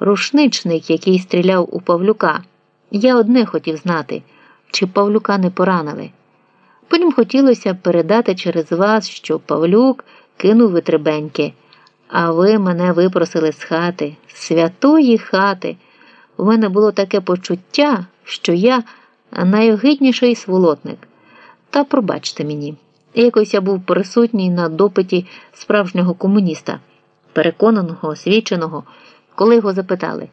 рушничник, який стріляв у Павлюка. Я одне хотів знати, чи Павлюка не поранили. Потім хотілося передати через вас, що Павлюк кинув витребеньки, а ви мене випросили з хати, з святої хати. У мене було таке почуття, що я найогидніший сволотник. Та пробачте мені, якось я був присутній на допиті справжнього комуніста, переконаного, освіченого, коли його запитали,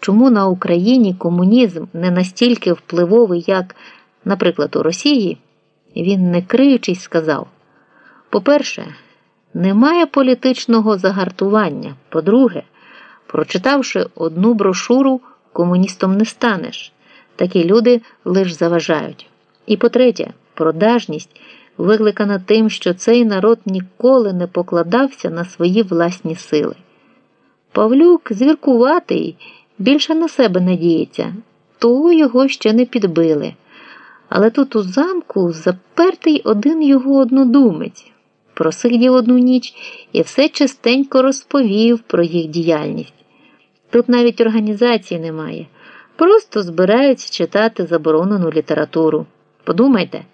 чому на Україні комунізм не настільки впливовий, як, наприклад, у Росії, він не криючись сказав: по-перше, немає політичного загартування. По-друге, прочитавши одну брошуру, комуністом не станеш. Такі люди лише заважають. І по-третє, продажність викликана тим, що цей народ ніколи не покладався на свої власні сили. Павлюк звіркуватий, більше на себе надіється, того його ще не підбили. Але тут у замку запертий один його однодумець. Просидів одну ніч і все частенько розповів про їх діяльність. Тут навіть організації немає, просто збираються читати заборонену літературу. Подумайте,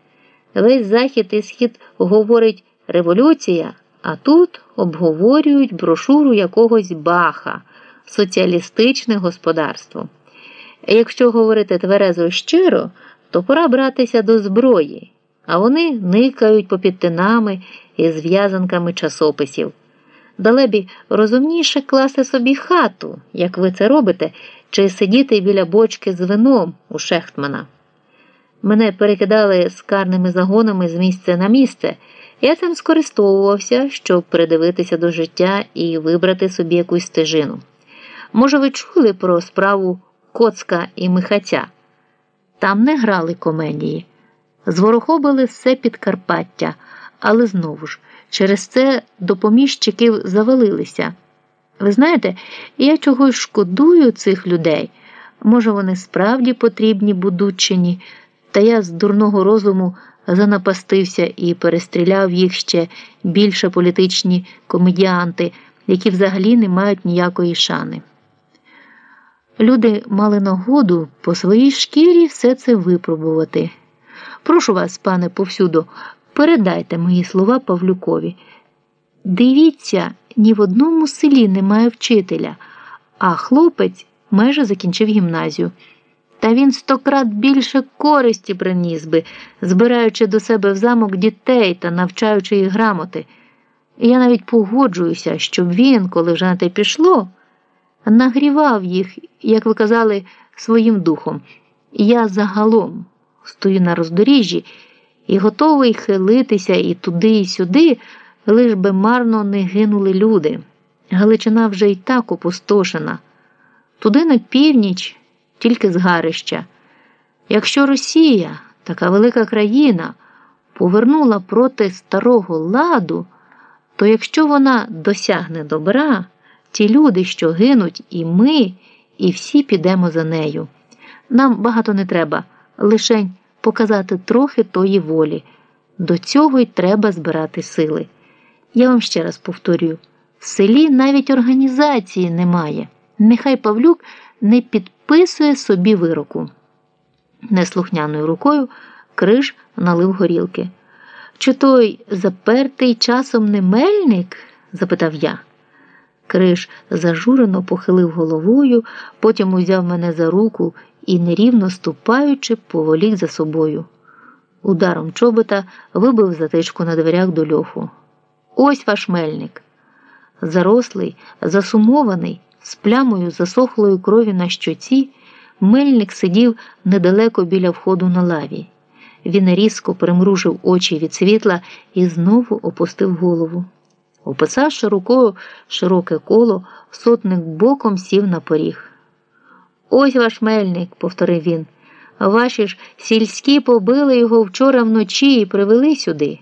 весь захід і схід говорить революція, а тут обговорюють брошуру якогось баха, соціалістичне господарство. Якщо говорити тверезо щиро, то пора братися до зброї, а вони никають попід тинами і зв'язанками часописів. Далебі розумніше класти собі хату, як ви це робите, чи сидіти біля бочки з вином у Шехтмана. Мене перекидали з карними загонами з місця на місце. Я цим скористовувався, щоб придивитися до життя і вибрати собі якусь стежину. Може, ви чули про справу Коцка і Михаця? Там не грали комедії, зворохобили все Підкарпаття, але знову ж, через це до поміщиків завалилися. Ви знаєте, я чогось шкодую цих людей. Може, вони справді потрібні Будучині, та я з дурного розуму занапастився і перестріляв їх ще більше політичні комедіанти, які взагалі не мають ніякої шани. Люди мали нагоду по своїй шкірі все це випробувати. Прошу вас, пане повсюду, передайте мої слова Павлюкові. Дивіться, ні в одному селі немає вчителя, а хлопець майже закінчив гімназію. Та він стократ більше користі приніс би, збираючи до себе в замок дітей та навчаючи їх грамоти. І я навіть погоджуюся, щоб він, коли вже на те пішло, нагрівав їх, як ви казали, своїм духом. Я загалом стою на роздоріжжі і готовий хилитися і туди, і сюди, лиш би марно не гинули люди. Галичина вже й так опустошена. Туди на північ, тільки згарища. Якщо Росія, така велика країна, повернула проти старого ладу, то якщо вона досягне добра, ті люди, що гинуть, і ми, і всі підемо за нею. Нам багато не треба, лишень показати трохи тої волі. До цього й треба збирати сили. Я вам ще раз повторюю: в селі навіть організації немає. Нехай Павлюк не підписує собі вироку. Неслухняною рукою криш налив горілки. Чи той запертий часом не мельник? запитав я. Криш зажурено похилив головою, потім узяв мене за руку і, нерівно ступаючи, поволік за собою. Ударом чобота вибив затичку на дверях до льоху. Ось ваш мельник. Зарослий, засумований, з плямою засохлої крові на щоці, мельник сидів недалеко біля входу на лаві. Він різко примружив очі від світла і знову опустив голову. Описавши рукою широке коло, сотник боком сів на поріг. Ось ваш мельник, повторив він. Ваші ж сільські побили його вчора вночі і привели сюди.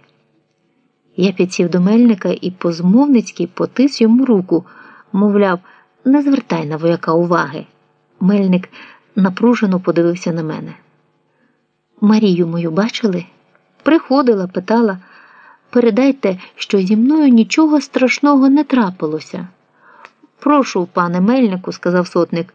Я підсів до мельника і позмовницьки потис йому руку, мовляв, не звертай на вояка уваги. Мельник напружено подивився на мене. Марію мою бачили? Приходила, питала. Передайте, що зі мною нічого страшного не трапилося. Прошу, пане мельнику, сказав сотник.